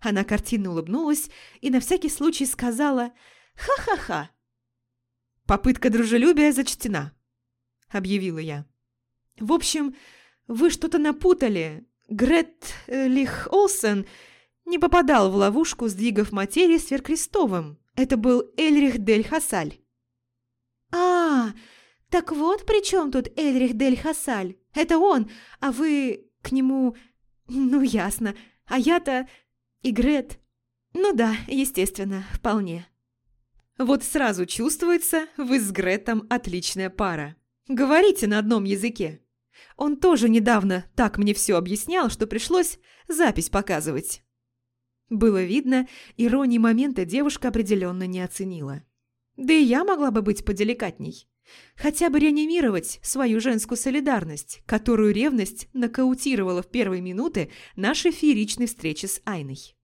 Она картинно улыбнулась и на всякий случай сказала «Ха-ха-ха». «Попытка дружелюбия зачтена», — объявила я. «В общем, вы что-то напутали. Грет э, Лих Олсен не попадал в ловушку сдвигов материи сверхкрестовым. Это был Эльрих Дель Хасаль». «А, «Так вот при чем тут Эльрих Дель Хасаль? Это он, а вы к нему... Ну, ясно. А я-то... Игрет. Ну да, естественно, вполне». Вот сразу чувствуется, вы с Гретом отличная пара. Говорите на одном языке. Он тоже недавно так мне все объяснял, что пришлось запись показывать. Было видно, иронии момента девушка определенно не оценила. Да и я могла бы быть поделикатней. Хотя бы реанимировать свою женскую солидарность, которую ревность нокаутировала в первые минуты нашей фееричной встречи с Айной.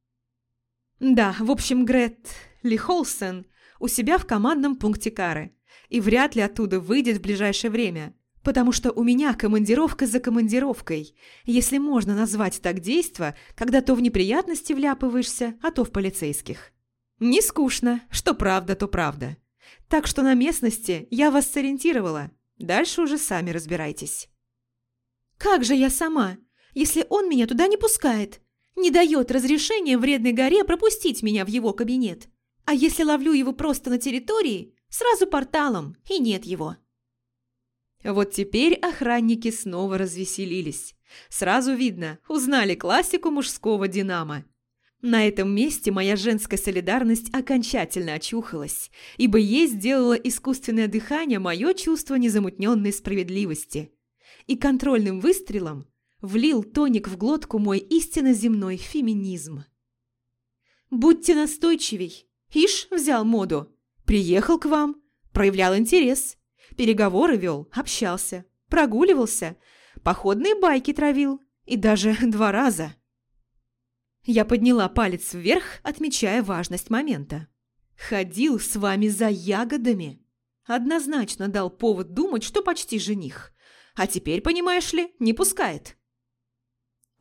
Да, в общем, Грет Ли Холсен у себя в командном пункте кары и вряд ли оттуда выйдет в ближайшее время, потому что у меня командировка за командировкой, если можно назвать так действо, когда то в неприятности вляпываешься, а то в полицейских. Не скучно, что правда, то правда. Так что на местности я вас сориентировала. Дальше уже сами разбирайтесь». «Как же я сама, если он меня туда не пускает? Не дает разрешения вредной горе пропустить меня в его кабинет. А если ловлю его просто на территории, сразу порталом, и нет его». Вот теперь охранники снова развеселились. Сразу видно, узнали классику мужского «Динамо». На этом месте моя женская солидарность окончательно очухалась, ибо ей сделало искусственное дыхание мое чувство незамутненной справедливости. И контрольным выстрелом влил тоник в глотку мой истинно земной феминизм. «Будьте настойчивей. Ишь, взял моду. Приехал к вам, проявлял интерес, переговоры вел, общался, прогуливался, походные байки травил, и даже два раза». Я подняла палец вверх, отмечая важность момента. «Ходил с вами за ягодами». Однозначно дал повод думать, что почти жених. А теперь, понимаешь ли, не пускает.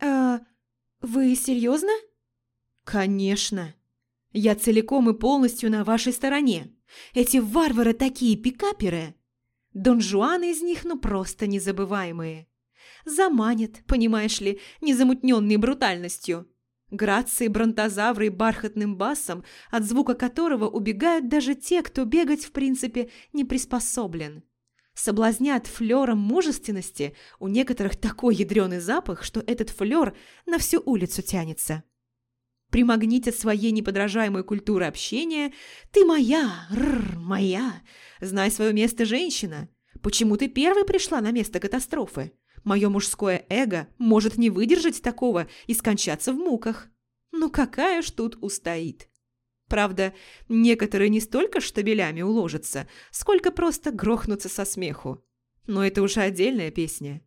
«А вы серьезно?» «Конечно. Я целиком и полностью на вашей стороне. Эти варвары такие пикаперы. Дон Жуаны из них ну просто незабываемые. Заманят, понимаешь ли, незамутненной брутальностью. Грации бронтозавры бархатным басом, от звука которого убегают даже те, кто бегать в принципе не приспособлен. Соблазнят флером мужественности, у некоторых такой ядреный запах, что этот флер на всю улицу тянется. Примагнитят своей неподражаемой культуры общения «Ты моя, рр, моя, знай свое место, женщина. Почему ты первой пришла на место катастрофы? Мое мужское эго может не выдержать такого и скончаться в муках. Ну какая ж тут устоит? Правда, некоторые не столько штабелями уложатся, сколько просто грохнутся со смеху. Но это уже отдельная песня.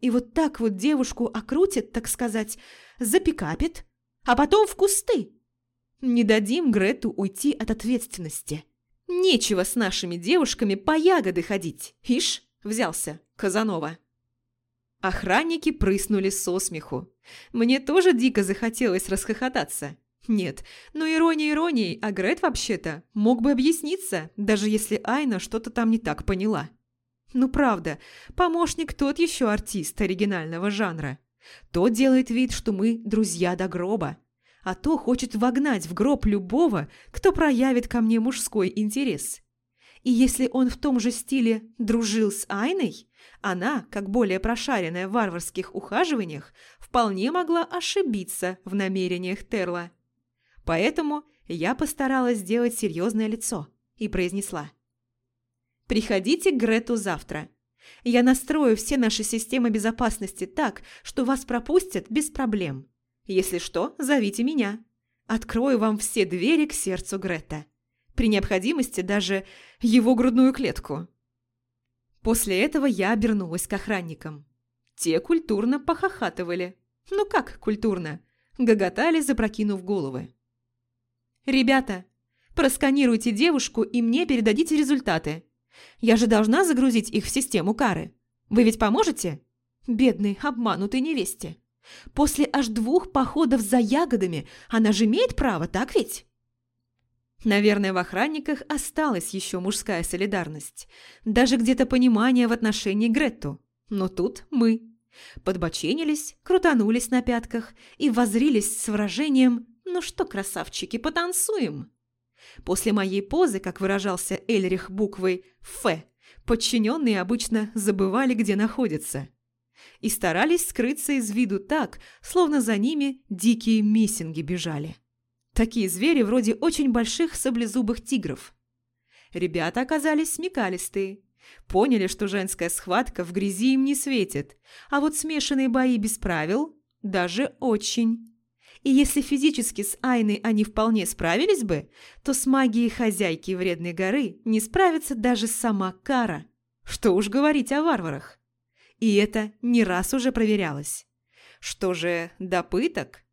И вот так вот девушку окрутит, так сказать, запикапит, а потом в кусты. Не дадим Грету уйти от ответственности. Нечего с нашими девушками по ягоды ходить. Ишь, взялся, Казанова. Охранники прыснули со смеху. Мне тоже дико захотелось расхохотаться. Нет, но ирония иронией, а Грет вообще-то мог бы объясниться, даже если Айна что-то там не так поняла. Ну правда, помощник тот еще артист оригинального жанра. То делает вид, что мы друзья до гроба, а то хочет вогнать в гроб любого, кто проявит ко мне мужской интерес. И если он в том же стиле дружил с Айной, она, как более прошаренная в варварских ухаживаниях, вполне могла ошибиться в намерениях Терла. Поэтому я постаралась сделать серьезное лицо и произнесла. «Приходите к Грету завтра. Я настрою все наши системы безопасности так, что вас пропустят без проблем. Если что, зовите меня. Открою вам все двери к сердцу Грета. При необходимости даже его грудную клетку». После этого я обернулась к охранникам. Те культурно похохатывали. Ну как культурно? Гоготали, запрокинув головы. «Ребята, просканируйте девушку и мне передадите результаты. Я же должна загрузить их в систему кары. Вы ведь поможете? Бедной, обманутой невесте. После аж двух походов за ягодами она же имеет право, так ведь?» Наверное, в охранниках осталась еще мужская солидарность. Даже где-то понимание в отношении Гретту. Но тут мы. Подбоченились, крутанулись на пятках и возрились с выражением «Ну что, красавчики, потанцуем?» После моей позы, как выражался Эльрих буквой «Ф», подчиненные обычно забывали, где находятся. И старались скрыться из виду так, словно за ними дикие миссинги бежали. Такие звери вроде очень больших саблезубых тигров. Ребята оказались смекалистые. Поняли, что женская схватка в грязи им не светит, а вот смешанные бои без правил – даже очень. И если физически с Айной они вполне справились бы, то с магией хозяйки Вредной горы не справится даже сама Кара. Что уж говорить о варварах. И это не раз уже проверялось. Что же, до пыток?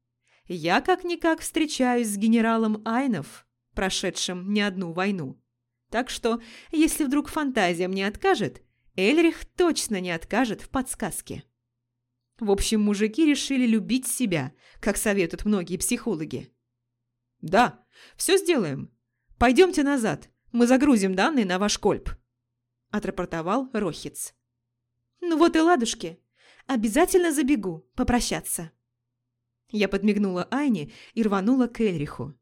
Я как-никак встречаюсь с генералом Айнов, прошедшим не одну войну. Так что, если вдруг фантазия мне откажет, Эльрих точно не откажет в подсказке. В общем, мужики решили любить себя, как советуют многие психологи. «Да, все сделаем. Пойдемте назад, мы загрузим данные на ваш кольп», – отрапортовал Рохиц. «Ну вот и ладушки. Обязательно забегу попрощаться». Я подмигнула Айне и рванула к Эльриху.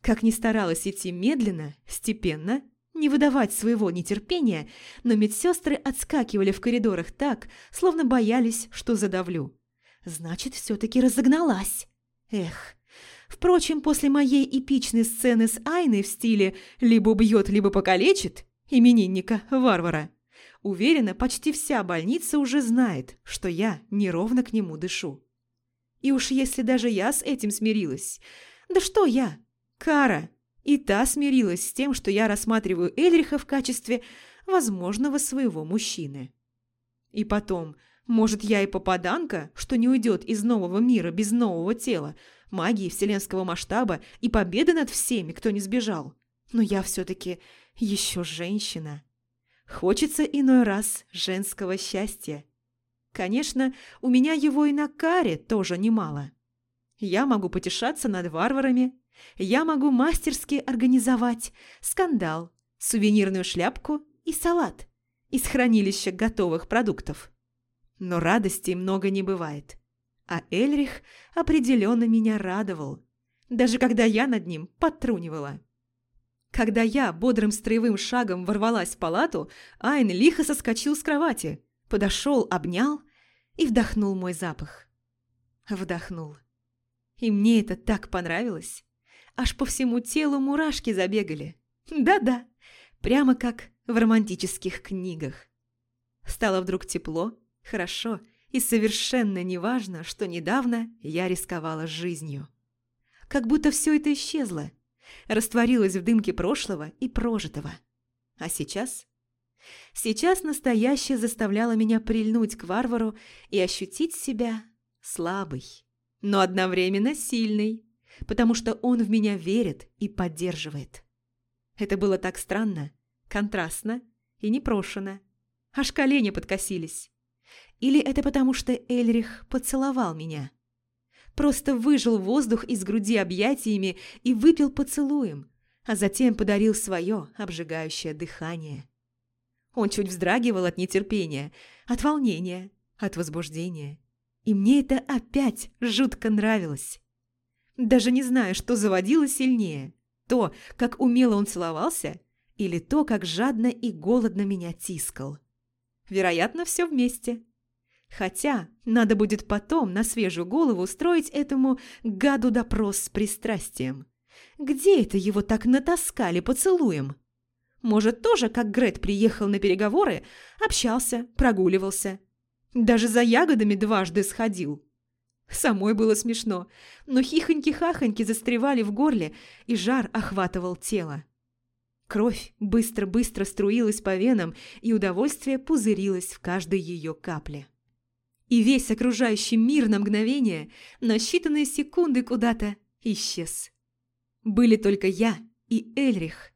Как ни старалась идти медленно, степенно, не выдавать своего нетерпения, но медсестры отскакивали в коридорах так, словно боялись, что задавлю. Значит, все-таки разогналась. Эх. Впрочем, после моей эпичной сцены с Айной в стиле «либо убьет, либо покалечит» именинника Варвара, уверена, почти вся больница уже знает, что я неровно к нему дышу. И уж если даже я с этим смирилась, да что я? Кара. И та смирилась с тем, что я рассматриваю Эльриха в качестве возможного своего мужчины. И потом, может, я и попаданка, что не уйдет из нового мира без нового тела, магии вселенского масштаба и победы над всеми, кто не сбежал. Но я все-таки еще женщина. Хочется иной раз женского счастья. Конечно, у меня его и на каре тоже немало. Я могу потешаться над варварами, я могу мастерски организовать скандал, сувенирную шляпку и салат из хранилища готовых продуктов. Но радости много не бывает. А Эльрих определенно меня радовал, даже когда я над ним подтрунивала. Когда я бодрым строевым шагом ворвалась в палату, Айн лихо соскочил с кровати, подошел, обнял и вдохнул мой запах. Вдохнул. И мне это так понравилось. Аж по всему телу мурашки забегали. Да-да, прямо как в романтических книгах. Стало вдруг тепло, хорошо и совершенно неважно, что недавно я рисковала жизнью. Как будто все это исчезло, растворилось в дымке прошлого и прожитого. А сейчас? Сейчас настоящее заставляло меня прильнуть к варвару и ощутить себя слабой, но одновременно сильной, потому что он в меня верит и поддерживает. Это было так странно, контрастно и непрошено. Аж колени подкосились. Или это потому, что Эльрих поцеловал меня? Просто выжил воздух из груди объятиями и выпил поцелуем, а затем подарил свое обжигающее дыхание. Он чуть вздрагивал от нетерпения, от волнения, от возбуждения. И мне это опять жутко нравилось. Даже не знаю, что заводило сильнее. То, как умело он целовался, или то, как жадно и голодно меня тискал. Вероятно, все вместе. Хотя надо будет потом на свежую голову устроить этому гаду допрос с пристрастием. Где это его так натаскали поцелуем? Может, тоже, как Грет приехал на переговоры, общался, прогуливался. Даже за ягодами дважды сходил. Самой было смешно, но хихоньки-хахоньки застревали в горле, и жар охватывал тело. Кровь быстро-быстро струилась по венам, и удовольствие пузырилось в каждой ее капле. И весь окружающий мир на мгновение, на считанные секунды куда-то исчез. Были только я и Эльрих.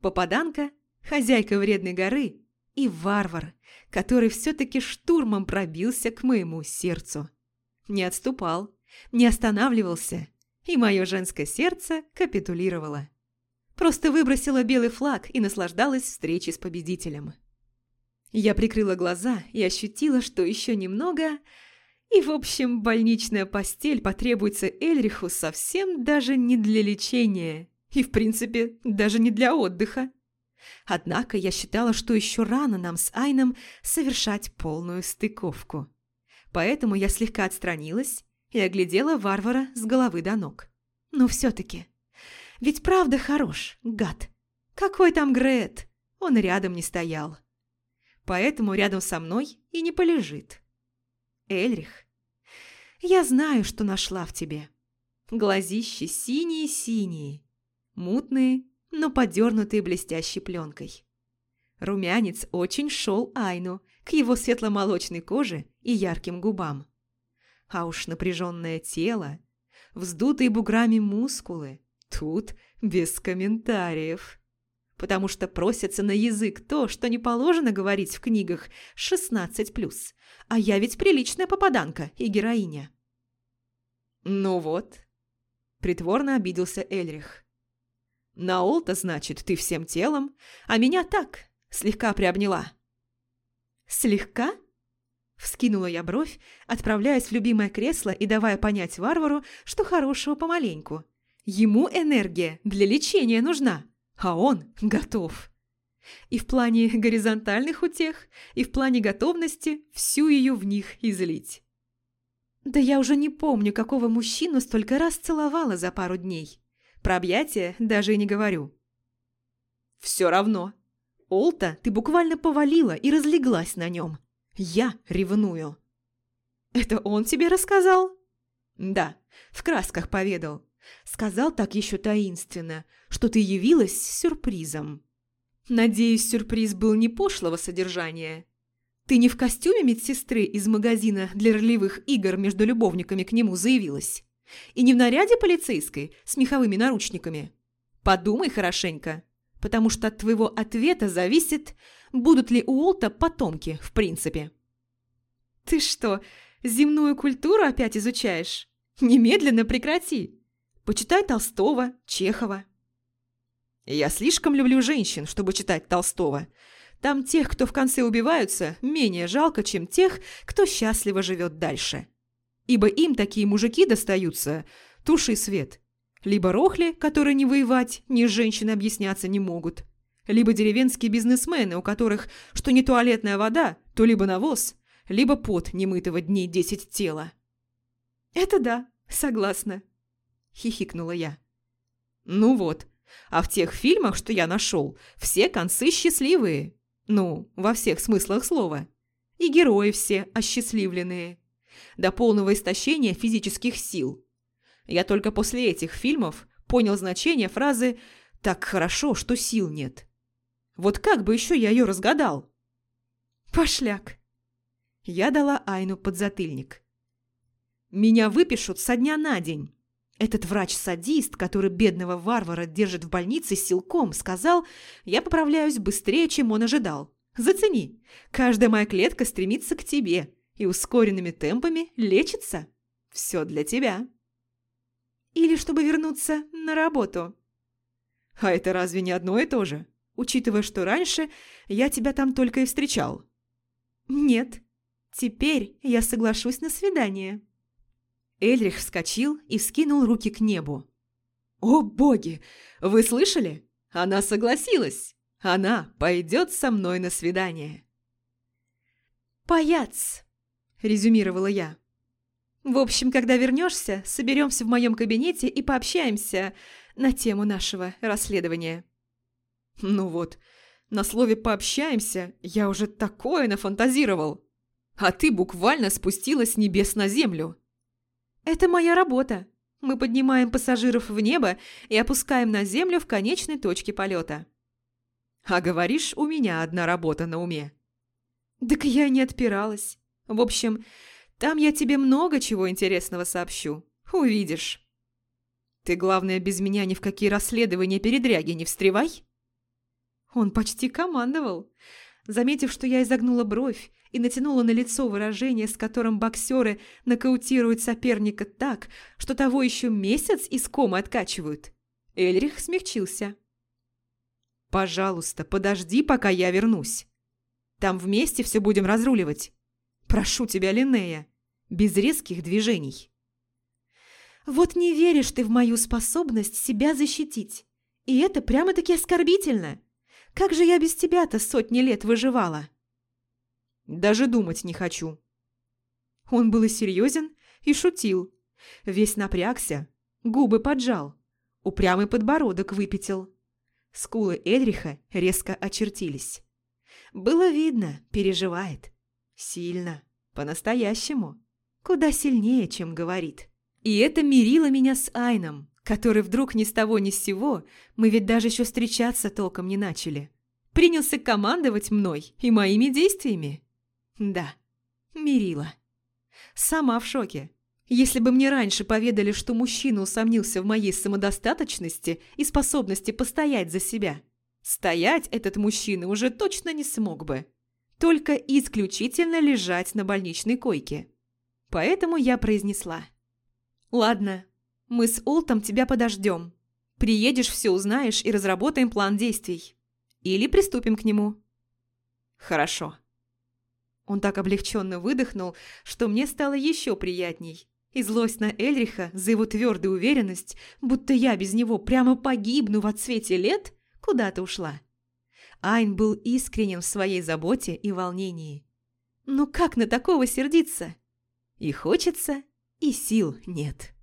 Попаданка, хозяйка вредной горы и варвар, который все-таки штурмом пробился к моему сердцу. Не отступал, не останавливался, и мое женское сердце капитулировало. Просто выбросила белый флаг и наслаждалась встречей с победителем. Я прикрыла глаза и ощутила, что еще немного, и, в общем, больничная постель потребуется Эльриху совсем даже не для лечения, и, в принципе, даже не для отдыха. Однако я считала, что еще рано нам с Айном совершать полную стыковку поэтому я слегка отстранилась и оглядела варвара с головы до ног. Но все-таки. Ведь правда хорош, гад. Какой там Грет? Он рядом не стоял. Поэтому рядом со мной и не полежит. Эльрих, я знаю, что нашла в тебе. Глазищи синие-синие, мутные, но подернутые блестящей пленкой. Румянец очень шел Айну, к его светломолочной коже и ярким губам. А уж напряженное тело, вздутые буграми мускулы, тут без комментариев. Потому что просятся на язык то, что не положено говорить в книгах 16+, а я ведь приличная попаданка и героиня. «Ну вот», – притворно обиделся Эльрих. «Наол-то, значит, ты всем телом, а меня так, слегка приобняла». «Слегка?» Вскинула я бровь, отправляясь в любимое кресло и давая понять варвару, что хорошего помаленьку. Ему энергия для лечения нужна, а он готов. И в плане горизонтальных утех, и в плане готовности всю ее в них излить. Да я уже не помню, какого мужчину столько раз целовала за пару дней. Про объятия даже и не говорю. Все равно. Олта ты буквально повалила и разлеглась на нем. Я ревную. Это он тебе рассказал? Да, в красках поведал. Сказал так еще таинственно, что ты явилась с сюрпризом. Надеюсь, сюрприз был не пошлого содержания. Ты не в костюме медсестры из магазина для ролевых игр между любовниками к нему заявилась? И не в наряде полицейской с меховыми наручниками? Подумай хорошенько, потому что от твоего ответа зависит, будут ли у Уолта потомки, в принципе. Ты что, земную культуру опять изучаешь? Немедленно прекрати. Почитай Толстого, Чехова. Я слишком люблю женщин, чтобы читать Толстого. Там тех, кто в конце убиваются, менее жалко, чем тех, кто счастливо живет дальше. Ибо им такие мужики достаются, туши свет. Либо рохли, которые не воевать, ни с женщиной объясняться не могут. Либо деревенские бизнесмены, у которых что не туалетная вода, то либо навоз, либо пот немытого дней десять тела. «Это да, согласна», – хихикнула я. «Ну вот, а в тех фильмах, что я нашел, все концы счастливые. Ну, во всех смыслах слова. И герои все осчастливленные. До полного истощения физических сил. Я только после этих фильмов понял значение фразы «так хорошо, что сил нет». Вот как бы еще я ее разгадал? Пошляк. Я дала Айну подзатыльник. Меня выпишут со дня на день. Этот врач-садист, который бедного варвара держит в больнице силком, сказал, я поправляюсь быстрее, чем он ожидал. Зацени, каждая моя клетка стремится к тебе и ускоренными темпами лечится. Все для тебя. Или чтобы вернуться на работу. А это разве не одно и то же, учитывая, что раньше я тебя там только и встречал? Нет, Теперь я соглашусь на свидание». Эльрих вскочил и вскинул руки к небу. «О, боги! Вы слышали? Она согласилась! Она пойдет со мной на свидание!» «Паяц!» – резюмировала я. «В общем, когда вернешься, соберемся в моем кабинете и пообщаемся на тему нашего расследования». «Ну вот, на слове «пообщаемся» я уже такое нафантазировал!» а ты буквально спустилась с небес на землю. Это моя работа. Мы поднимаем пассажиров в небо и опускаем на землю в конечной точке полета. А говоришь, у меня одна работа на уме. Так я не отпиралась. В общем, там я тебе много чего интересного сообщу. Увидишь. Ты, главное, без меня ни в какие расследования передряги не встревай. Он почти командовал. Заметив, что я изогнула бровь и натянула на лицо выражение, с которым боксеры нокаутируют соперника так, что того еще месяц из комы откачивают, Эльрих смягчился. «Пожалуйста, подожди, пока я вернусь. Там вместе все будем разруливать. Прошу тебя, Линнея, без резких движений». «Вот не веришь ты в мою способность себя защитить. И это прямо-таки оскорбительно. Как же я без тебя-то сотни лет выживала?» Даже думать не хочу». Он был и серьезен, и шутил. Весь напрягся, губы поджал, упрямый подбородок выпятил. Скулы Эльриха резко очертились. Было видно, переживает. Сильно, по-настоящему. Куда сильнее, чем говорит. И это мирило меня с Айном, который вдруг ни с того ни с сего, мы ведь даже еще встречаться толком не начали, принялся командовать мной и моими действиями. Да, Мирила. Сама в шоке. Если бы мне раньше поведали, что мужчина усомнился в моей самодостаточности и способности постоять за себя, стоять этот мужчина уже точно не смог бы. Только исключительно лежать на больничной койке. Поэтому я произнесла. «Ладно, мы с Олтом тебя подождем. Приедешь, все узнаешь и разработаем план действий. Или приступим к нему». «Хорошо». Он так облегченно выдохнул, что мне стало еще приятней. И злость на Эльриха за его твердую уверенность, будто я без него прямо погибну в отсвете лет, куда-то ушла. Айн был искренен в своей заботе и волнении. Ну как на такого сердиться? И хочется, и сил нет.